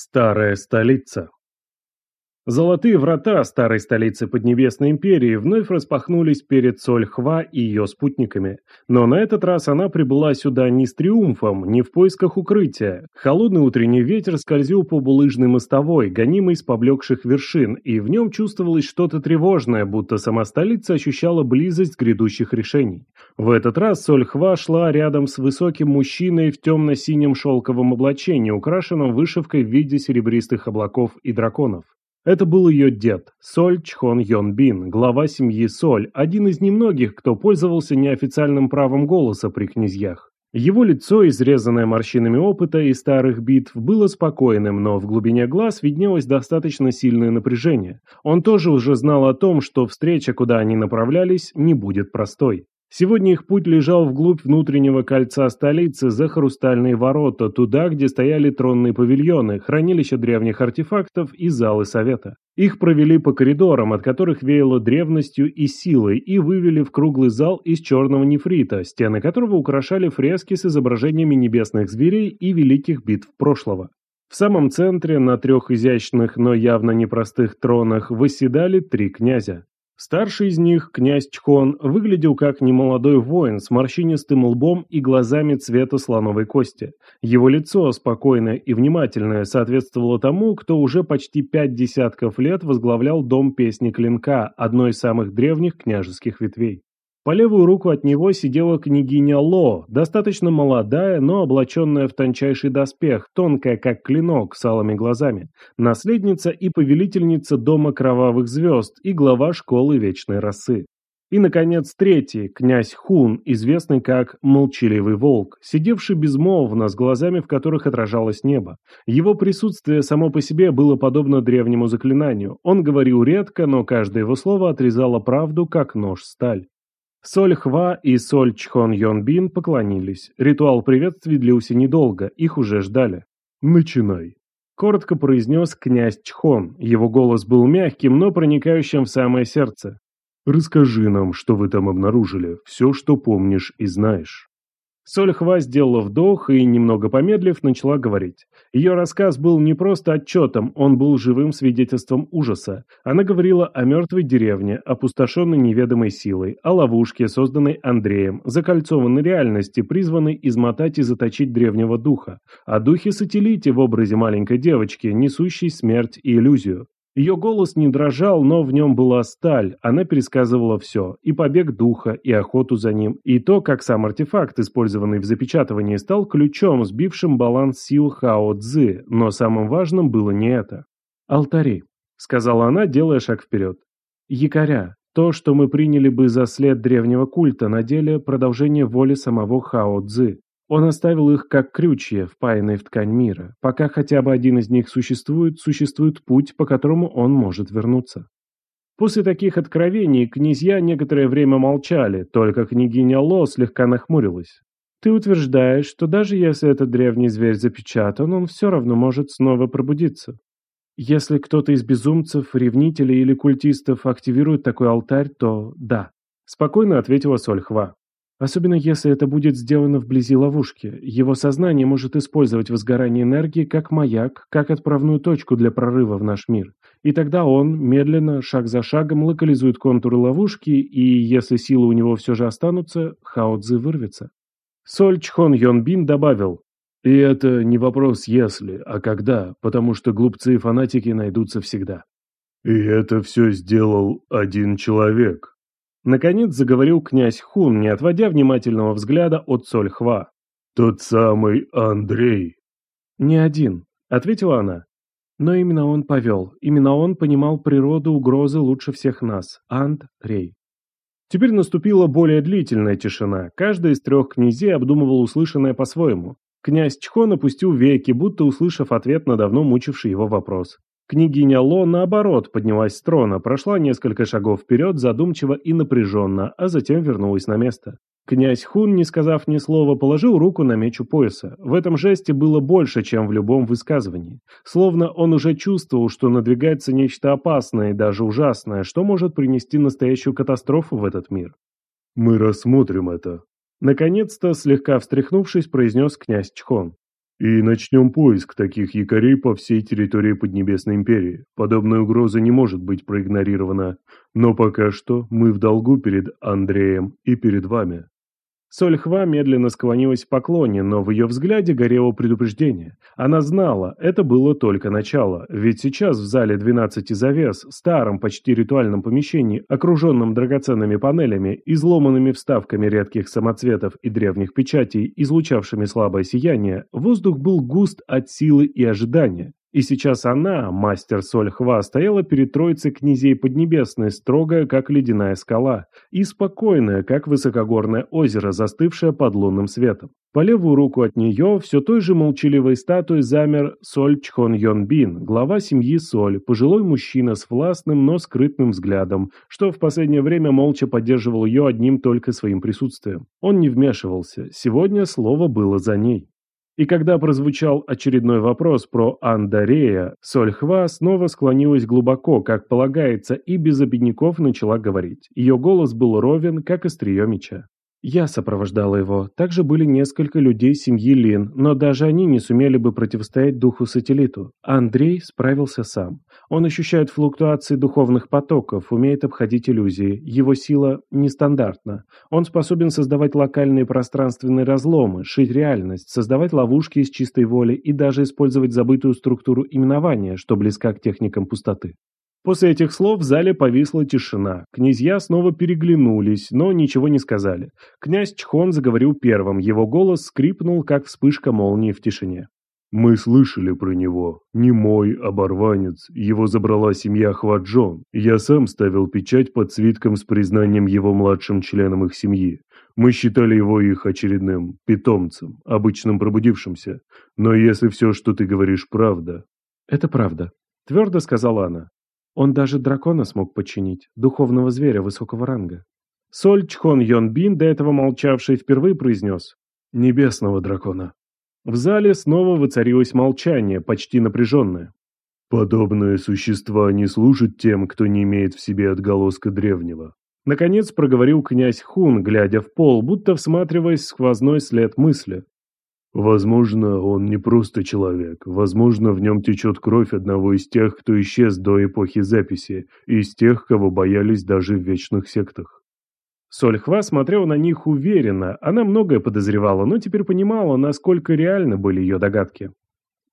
Старая столица. Золотые врата старой столицы Поднебесной империи вновь распахнулись перед Сольхва и ее спутниками. Но на этот раз она прибыла сюда не с триумфом, не в поисках укрытия. Холодный утренний ветер скользил по булыжной мостовой, гонимой с поблекших вершин, и в нем чувствовалось что-то тревожное, будто сама столица ощущала близость грядущих решений. В этот раз Сольхва шла рядом с высоким мужчиной в темно-синем шелковом облачении, украшенном вышивкой в виде серебристых облаков и драконов. Это был ее дед, Соль Чхон Йон Бин, глава семьи Соль, один из немногих, кто пользовался неофициальным правом голоса при князьях. Его лицо, изрезанное морщинами опыта и старых битв, было спокойным, но в глубине глаз виднелось достаточно сильное напряжение. Он тоже уже знал о том, что встреча, куда они направлялись, не будет простой. Сегодня их путь лежал вглубь внутреннего кольца столицы, за хрустальные ворота, туда, где стояли тронные павильоны, хранилища древних артефактов и залы совета. Их провели по коридорам, от которых веяло древностью и силой, и вывели в круглый зал из черного нефрита, стены которого украшали фрески с изображениями небесных зверей и великих битв прошлого. В самом центре, на трех изящных, но явно непростых тронах, восседали три князя. Старший из них, князь Чхон, выглядел как немолодой воин с морщинистым лбом и глазами цвета слоновой кости. Его лицо, спокойное и внимательное, соответствовало тому, кто уже почти пять десятков лет возглавлял дом песни Клинка, одной из самых древних княжеских ветвей. По левую руку от него сидела княгиня Ло, достаточно молодая, но облаченная в тончайший доспех, тонкая как клинок, с алыми глазами, наследница и повелительница Дома Кровавых Звезд и глава Школы Вечной Росы. И, наконец, третий, князь Хун, известный как Молчаливый Волк, сидевший безмолвно, с глазами, в которых отражалось небо. Его присутствие само по себе было подобно древнему заклинанию. Он говорил редко, но каждое его слово отрезало правду, как нож-сталь. Соль Хва и Соль Чхон Йон поклонились. Ритуал приветствий длился недолго, их уже ждали. «Начинай», — коротко произнес князь Чхон. Его голос был мягким, но проникающим в самое сердце. «Расскажи нам, что вы там обнаружили, все, что помнишь и знаешь». Сольхва сделала вдох и, немного помедлив, начала говорить. Ее рассказ был не просто отчетом, он был живым свидетельством ужаса. Она говорила о мертвой деревне, опустошенной неведомой силой, о ловушке, созданной Андреем, закольцованной реальности, призванной измотать и заточить древнего духа, о духе-сателлите в образе маленькой девочки, несущей смерть и иллюзию. Ее голос не дрожал, но в нем была сталь, она пересказывала все, и побег духа, и охоту за ним, и то, как сам артефакт, использованный в запечатывании, стал ключом, сбившим баланс сил Хао Цзы, но самым важным было не это. «Алтари», — сказала она, делая шаг вперед. «Якоря, то, что мы приняли бы за след древнего культа, на деле продолжение воли самого Хао Цзы. Он оставил их как крючья, впаянные в ткань мира. Пока хотя бы один из них существует, существует путь, по которому он может вернуться. После таких откровений князья некоторое время молчали, только княгиня Ло слегка нахмурилась. «Ты утверждаешь, что даже если этот древний зверь запечатан, он все равно может снова пробудиться. Если кто-то из безумцев, ревнителей или культистов активирует такой алтарь, то да», — спокойно ответила Сольхва. Особенно если это будет сделано вблизи ловушки. Его сознание может использовать возгорание энергии как маяк, как отправную точку для прорыва в наш мир. И тогда он, медленно, шаг за шагом, локализует контуры ловушки, и если силы у него все же останутся, Хао Цзы вырвется. Соль Чхон Йон Бин добавил, «И это не вопрос «если», а «когда», потому что глупцы и фанатики найдутся всегда». «И это все сделал один человек», Наконец заговорил князь Хун, не отводя внимательного взгляда от Сольхва. «Тот самый Андрей». «Не один», — ответила она. «Но именно он повел, именно он понимал природу угрозы лучше всех нас. Андрей». Теперь наступила более длительная тишина. Каждый из трех князей обдумывал услышанное по-своему. Князь Чхон опустил веки, будто услышав ответ на давно мучивший его вопрос. Княгиня Ло, наоборот, поднялась с трона, прошла несколько шагов вперед, задумчиво и напряженно, а затем вернулась на место. Князь Хун, не сказав ни слова, положил руку на меч у пояса. В этом жесте было больше, чем в любом высказывании. Словно он уже чувствовал, что надвигается нечто опасное и даже ужасное, что может принести настоящую катастрофу в этот мир. «Мы рассмотрим это», — наконец-то, слегка встряхнувшись, произнес князь Чхон. И начнем поиск таких якорей по всей территории Поднебесной империи. Подобная угроза не может быть проигнорирована. Но пока что мы в долгу перед Андреем и перед вами. Сольхва медленно склонилась в поклоне, но в ее взгляде горело предупреждение. Она знала, это было только начало, ведь сейчас в зале 12 завес, старом почти ритуальном помещении, окруженном драгоценными панелями, изломанными вставками редких самоцветов и древних печатей, излучавшими слабое сияние, воздух был густ от силы и ожидания. И сейчас она, мастер Сольхва, стояла перед троицей князей Поднебесной, строгая, как ледяная скала, и спокойная, как высокогорное озеро, застывшее под лунным светом. По левую руку от нее, все той же молчаливой статуей замер Соль Чхон Йон Бин, глава семьи Соль, пожилой мужчина с властным, но скрытным взглядом, что в последнее время молча поддерживал ее одним только своим присутствием. Он не вмешивался, сегодня слово было за ней. И когда прозвучал очередной вопрос про Андарея, Сольхва снова склонилась глубоко, как полагается, и без обедняков начала говорить. Ее голос был ровен, как острие меча. Я сопровождала его. Также были несколько людей семьи Лин, но даже они не сумели бы противостоять духу-сателлиту. Андрей справился сам. Он ощущает флуктуации духовных потоков, умеет обходить иллюзии. Его сила нестандартна. Он способен создавать локальные пространственные разломы, шить реальность, создавать ловушки из чистой воли и даже использовать забытую структуру именования, что близка к техникам пустоты. После этих слов в зале повисла тишина. Князья снова переглянулись, но ничего не сказали. Князь Чхон заговорил первым, его голос скрипнул, как вспышка молнии в тишине. «Мы слышали про него. Не мой, оборванец. Его забрала семья Хваджон. Я сам ставил печать под свитком с признанием его младшим членом их семьи. Мы считали его их очередным питомцем, обычным пробудившимся. Но если все, что ты говоришь, правда...» «Это правда», — твердо сказала она. Он даже дракона смог подчинить, духовного зверя высокого ранга. Соль Чхон Йон Бин, до этого молчавший, впервые произнес «Небесного дракона». В зале снова воцарилось молчание, почти напряженное. «Подобные существа не служат тем, кто не имеет в себе отголоска древнего». Наконец проговорил князь Хун, глядя в пол, будто всматриваясь в сквозной след мысли. Возможно, он не просто человек. Возможно, в нем течет кровь одного из тех, кто исчез до эпохи записи, из тех, кого боялись даже в вечных сектах. Сольхва смотрела на них уверенно, она многое подозревала, но теперь понимала, насколько реальны были ее догадки.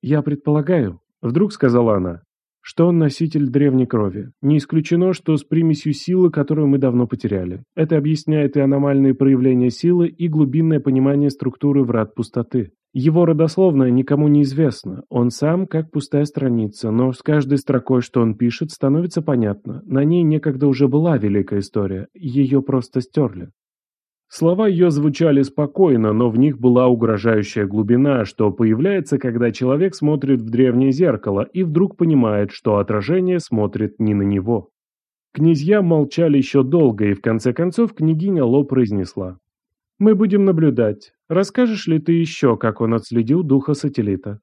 «Я предполагаю», — вдруг сказала она, — «что он носитель древней крови. Не исключено, что с примесью силы, которую мы давно потеряли. Это объясняет и аномальные проявления силы, и глубинное понимание структуры врат пустоты. Его родословное никому не известно, он сам как пустая страница, но с каждой строкой, что он пишет, становится понятно. На ней некогда уже была великая история, ее просто стерли. Слова ее звучали спокойно, но в них была угрожающая глубина, что появляется, когда человек смотрит в древнее зеркало и вдруг понимает, что отражение смотрит не на него. Князья молчали еще долго, и в конце концов княгиня Ло произнесла. Мы будем наблюдать. Расскажешь ли ты еще, как он отследил духа сателлита?»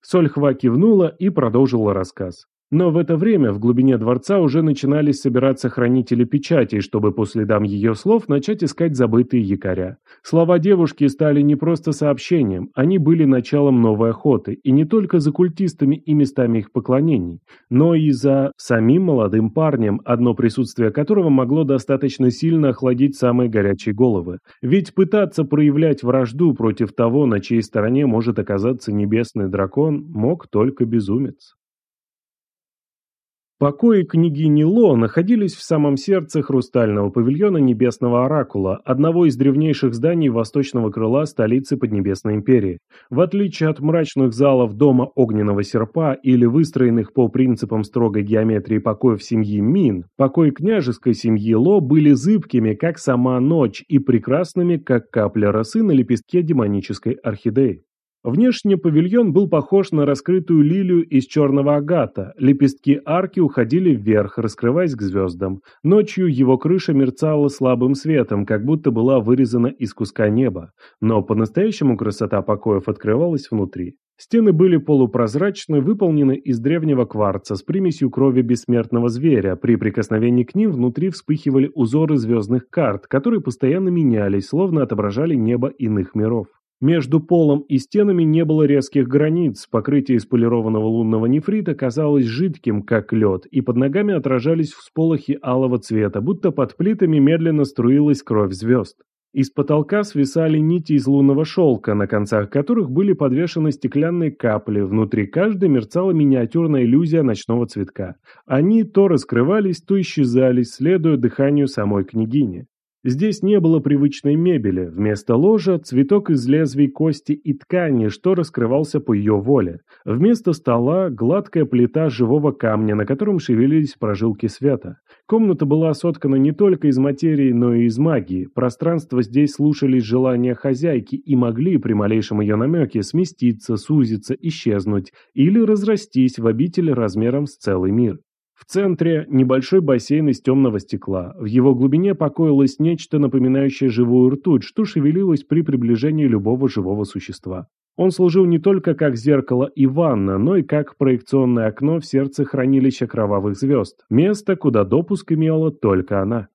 Сольхва кивнула и продолжила рассказ. Но в это время в глубине дворца уже начинались собираться хранители печатей, чтобы по следам ее слов начать искать забытые якоря. Слова девушки стали не просто сообщением, они были началом новой охоты, и не только за культистами и местами их поклонений, но и за самим молодым парнем, одно присутствие которого могло достаточно сильно охладить самые горячие головы. Ведь пытаться проявлять вражду против того, на чьей стороне может оказаться небесный дракон, мог только безумец. Покои княгини Ло находились в самом сердце хрустального павильона Небесного Оракула, одного из древнейших зданий восточного крыла столицы Поднебесной империи. В отличие от мрачных залов дома Огненного Серпа или выстроенных по принципам строгой геометрии покоев семьи Мин, покои княжеской семьи Ло были зыбкими, как сама ночь, и прекрасными, как капля росы на лепестке демонической орхидеи. Внешне павильон был похож на раскрытую лилию из черного агата, лепестки арки уходили вверх, раскрываясь к звездам. Ночью его крыша мерцала слабым светом, как будто была вырезана из куска неба. Но по-настоящему красота покоев открывалась внутри. Стены были полупрозрачны, выполнены из древнего кварца с примесью крови бессмертного зверя. При прикосновении к ним внутри вспыхивали узоры звездных карт, которые постоянно менялись, словно отображали небо иных миров. Между полом и стенами не было резких границ, покрытие из полированного лунного нефрита казалось жидким, как лед, и под ногами отражались всполохи алого цвета, будто под плитами медленно струилась кровь звезд. Из потолка свисали нити из лунного шелка, на концах которых были подвешены стеклянные капли, внутри каждой мерцала миниатюрная иллюзия ночного цветка. Они то раскрывались, то исчезали, следуя дыханию самой княгини. Здесь не было привычной мебели, вместо ложа цветок из лезвий кости и ткани, что раскрывался по ее воле. Вместо стола гладкая плита живого камня, на котором шевелились прожилки света. Комната была соткана не только из материи, но и из магии. Пространство здесь слушались желания хозяйки и могли при малейшем ее намеке сместиться, сузиться, исчезнуть или разрастись в обитель размером с целый мир. В центре небольшой бассейн из темного стекла. В его глубине покоилось нечто напоминающее живую ртуть, что шевелилось при приближении любого живого существа. Он служил не только как зеркало и ванна, но и как проекционное окно в сердце хранилища кровавых звезд, место, куда допуск имела только она.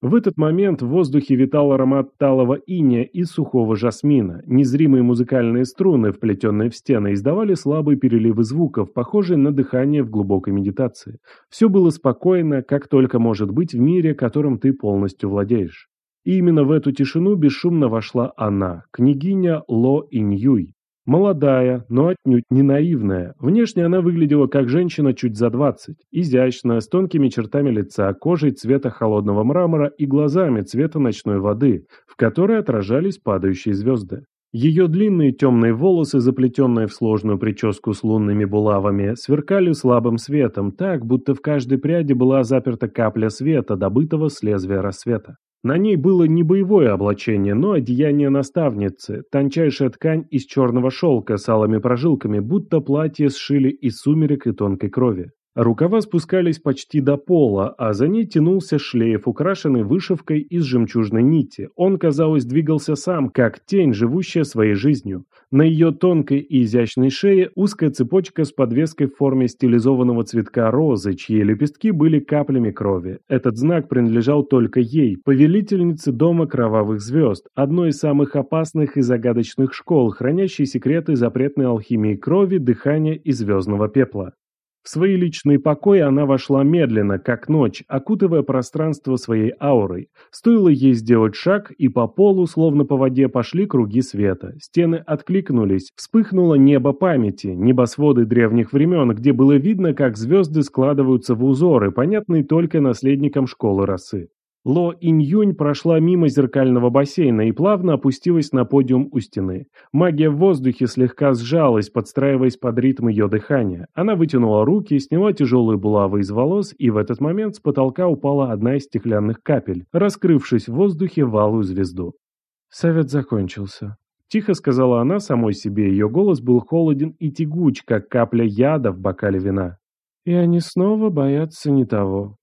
В этот момент в воздухе витал аромат талого иния и сухого жасмина. Незримые музыкальные струны, вплетенные в стены, издавали слабые переливы звуков, похожие на дыхание в глубокой медитации. Все было спокойно, как только может быть в мире, которым ты полностью владеешь. И именно в эту тишину бесшумно вошла она, княгиня Ло Иньюй. Молодая, но отнюдь не наивная. Внешне она выглядела как женщина чуть за двадцать. Изящная, с тонкими чертами лица, кожей цвета холодного мрамора и глазами цвета ночной воды, в которой отражались падающие звезды. Ее длинные темные волосы, заплетенные в сложную прическу с лунными булавами, сверкали слабым светом, так, будто в каждой пряди была заперта капля света, добытого с лезвия рассвета. На ней было не боевое облачение, но одеяние наставницы, тончайшая ткань из черного шелка с алыми прожилками, будто платье сшили из сумерек и тонкой крови. Рукава спускались почти до пола, а за ней тянулся шлейф, украшенный вышивкой из жемчужной нити. Он, казалось, двигался сам, как тень, живущая своей жизнью. На ее тонкой и изящной шее узкая цепочка с подвеской в форме стилизованного цветка розы, чьи лепестки были каплями крови. Этот знак принадлежал только ей, повелительнице Дома Кровавых Звезд, одной из самых опасных и загадочных школ, хранящей секреты запретной алхимии крови, дыхания и звездного пепла. В свои личные покои она вошла медленно, как ночь, окутывая пространство своей аурой. Стоило ей сделать шаг, и по полу, словно по воде, пошли круги света. Стены откликнулись, вспыхнуло небо памяти, небосводы древних времен, где было видно, как звезды складываются в узоры, понятные только наследникам школы росы. Ло Инь-Юнь прошла мимо зеркального бассейна и плавно опустилась на подиум у стены. Магия в воздухе слегка сжалась, подстраиваясь под ритм ее дыхания. Она вытянула руки, сняла тяжелые булавы из волос, и в этот момент с потолка упала одна из стеклянных капель, раскрывшись в воздухе валую звезду. Совет закончился. Тихо сказала она самой себе, ее голос был холоден и тягуч, как капля яда в бокале вина. И они снова боятся не того.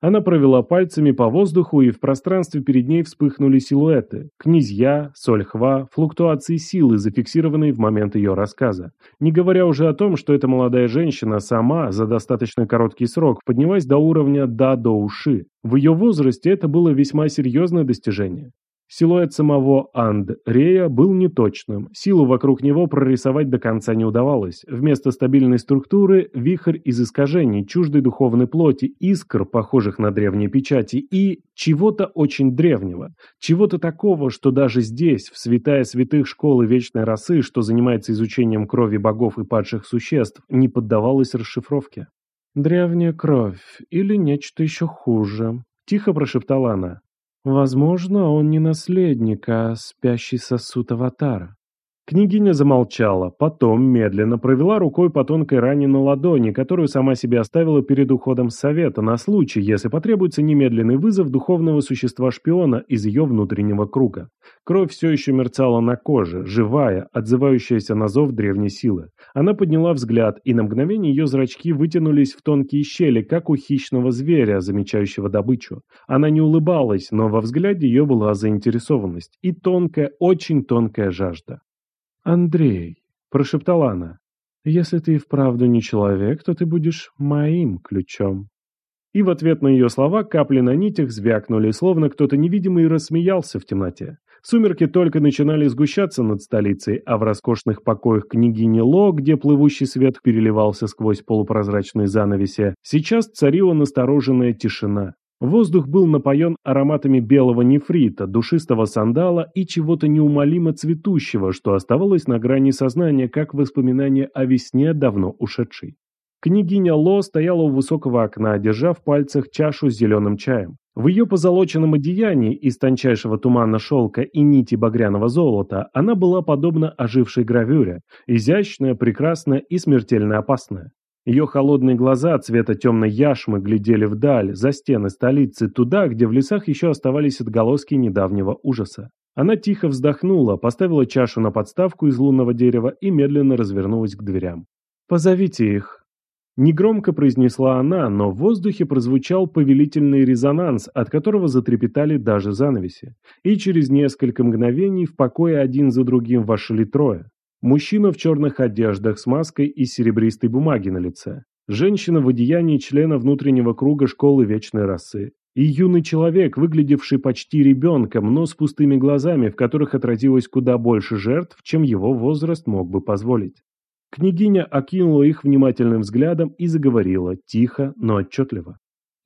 Она провела пальцами по воздуху, и в пространстве перед ней вспыхнули силуэты. Князья, сольхва, флуктуации силы, зафиксированные в момент ее рассказа. Не говоря уже о том, что эта молодая женщина сама за достаточно короткий срок поднялась до уровня «да» до уши. В ее возрасте это было весьма серьезное достижение. Силуэт самого Анд-Рея был неточным, силу вокруг него прорисовать до конца не удавалось. Вместо стабильной структуры – вихрь из искажений, чуждой духовной плоти, искр, похожих на древние печати, и чего-то очень древнего. Чего-то такого, что даже здесь, в святая святых школы вечной расы, что занимается изучением крови богов и падших существ, не поддавалось расшифровке. «Древняя кровь или нечто еще хуже», – тихо прошептала она. Возможно, он не наследник, а спящий сосуд аватара. Княгиня замолчала, потом медленно провела рукой по тонкой ране на ладони, которую сама себе оставила перед уходом с совета, на случай, если потребуется немедленный вызов духовного существа-шпиона из ее внутреннего круга. Кровь все еще мерцала на коже, живая, отзывающаяся на зов древней силы. Она подняла взгляд, и на мгновение ее зрачки вытянулись в тонкие щели, как у хищного зверя, замечающего добычу. Она не улыбалась, но во взгляде ее была заинтересованность и тонкая, очень тонкая жажда. «Андрей», — прошептала она, — «если ты и вправду не человек, то ты будешь моим ключом». И в ответ на ее слова капли на нитях звякнули, словно кто-то невидимый рассмеялся в темноте. Сумерки только начинали сгущаться над столицей, а в роскошных покоях княгини Ло, где плывущий свет переливался сквозь полупрозрачные занавеси, сейчас царила настороженная тишина. Воздух был напоен ароматами белого нефрита, душистого сандала и чего-то неумолимо цветущего, что оставалось на грани сознания, как воспоминание о весне, давно ушедшей. Княгиня Ло стояла у высокого окна, держа в пальцах чашу с зеленым чаем. В ее позолоченном одеянии из тончайшего тумана шелка и нити багряного золота она была подобна ожившей гравюре, изящная, прекрасная и смертельно опасная. Ее холодные глаза цвета темной яшмы глядели вдаль, за стены столицы, туда, где в лесах еще оставались отголоски недавнего ужаса. Она тихо вздохнула, поставила чашу на подставку из лунного дерева и медленно развернулась к дверям. «Позовите их», Негромко произнесла она, но в воздухе прозвучал повелительный резонанс, от которого затрепетали даже занавеси. И через несколько мгновений в покое один за другим вошли трое. Мужчина в черных одеждах с маской из серебристой бумаги на лице. Женщина в одеянии члена внутреннего круга школы вечной расы. И юный человек, выглядевший почти ребенком, но с пустыми глазами, в которых отразилось куда больше жертв, чем его возраст мог бы позволить. Княгиня окинула их внимательным взглядом и заговорила, тихо, но отчетливо.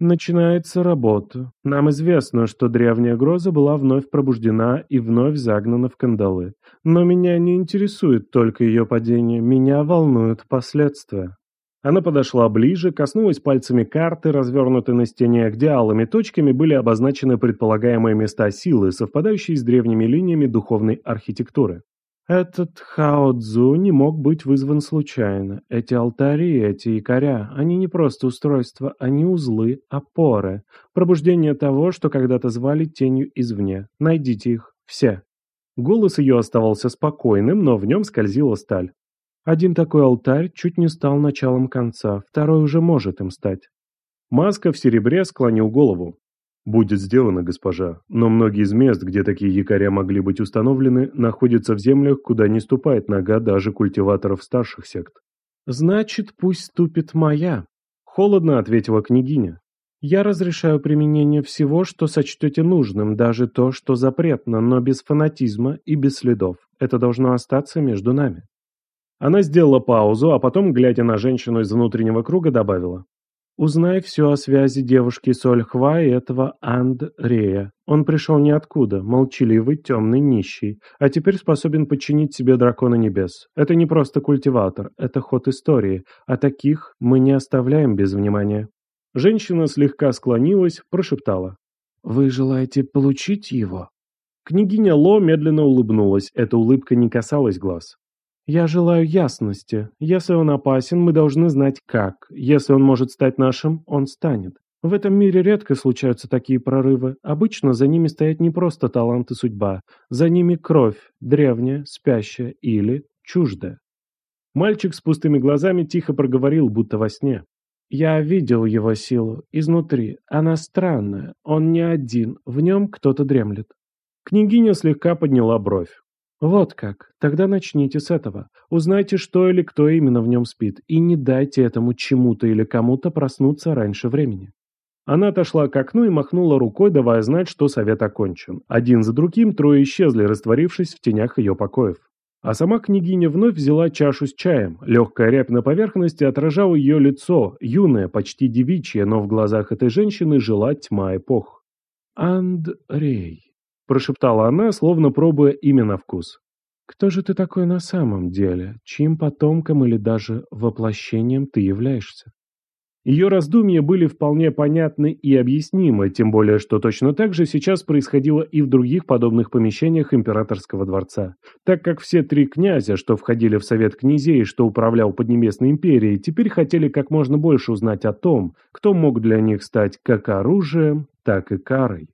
Начинается работа. Нам известно, что древняя гроза была вновь пробуждена и вновь загнана в кандалы. Но меня не интересует только ее падение, меня волнуют последствия. Она подошла ближе, коснулась пальцами карты, развернутой на стене, где алыми точками были обозначены предполагаемые места силы, совпадающие с древними линиями духовной архитектуры. Этот хао-дзу не мог быть вызван случайно. Эти алтари, эти якоря, они не просто устройства, они узлы, опоры. Пробуждение того, что когда-то звали тенью извне. Найдите их. Все. Голос ее оставался спокойным, но в нем скользила сталь. Один такой алтарь чуть не стал началом конца, второй уже может им стать. Маска в серебре склонил голову. «Будет сделано, госпожа, но многие из мест, где такие якоря могли быть установлены, находятся в землях, куда не ступает нога даже культиваторов старших сект». «Значит, пусть ступит моя», — холодно ответила княгиня. «Я разрешаю применение всего, что сочтете нужным, даже то, что запретно, но без фанатизма и без следов. Это должно остаться между нами». Она сделала паузу, а потом, глядя на женщину из внутреннего круга, добавила. Узнай все о связи девушки Сольхва и этого Андрея. Он пришел ниоткуда, молчаливый, темный, нищий, а теперь способен подчинить себе дракона небес. Это не просто культиватор, это ход истории, а таких мы не оставляем без внимания. Женщина слегка склонилась, прошептала. «Вы желаете получить его?» Княгиня Ло медленно улыбнулась, эта улыбка не касалась глаз. «Я желаю ясности. Если он опасен, мы должны знать как. Если он может стать нашим, он станет. В этом мире редко случаются такие прорывы. Обычно за ними стоят не просто талант и судьба. За ними кровь, древняя, спящая или чуждая». Мальчик с пустыми глазами тихо проговорил, будто во сне. «Я видел его силу. Изнутри. Она странная. Он не один. В нем кто-то дремлет». Княгиня слегка подняла бровь. Вот как. Тогда начните с этого. Узнайте, что или кто именно в нем спит, и не дайте этому чему-то или кому-то проснуться раньше времени. Она отошла к окну и махнула рукой, давая знать, что совет окончен. Один за другим трое исчезли, растворившись в тенях ее покоев. А сама княгиня вновь взяла чашу с чаем. Легкая рябь на поверхности отражала ее лицо, юное, почти девичье, но в глазах этой женщины жила тьма эпох. «Андрей», Прошептала она, словно пробуя имя на вкус. «Кто же ты такой на самом деле? Чьим потомком или даже воплощением ты являешься?» Ее раздумья были вполне понятны и объяснимы, тем более, что точно так же сейчас происходило и в других подобных помещениях императорского дворца, так как все три князя, что входили в совет князей, что управлял Поднебесной империей, теперь хотели как можно больше узнать о том, кто мог для них стать как оружием, так и карой.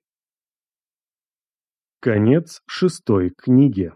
Конец шестой книги.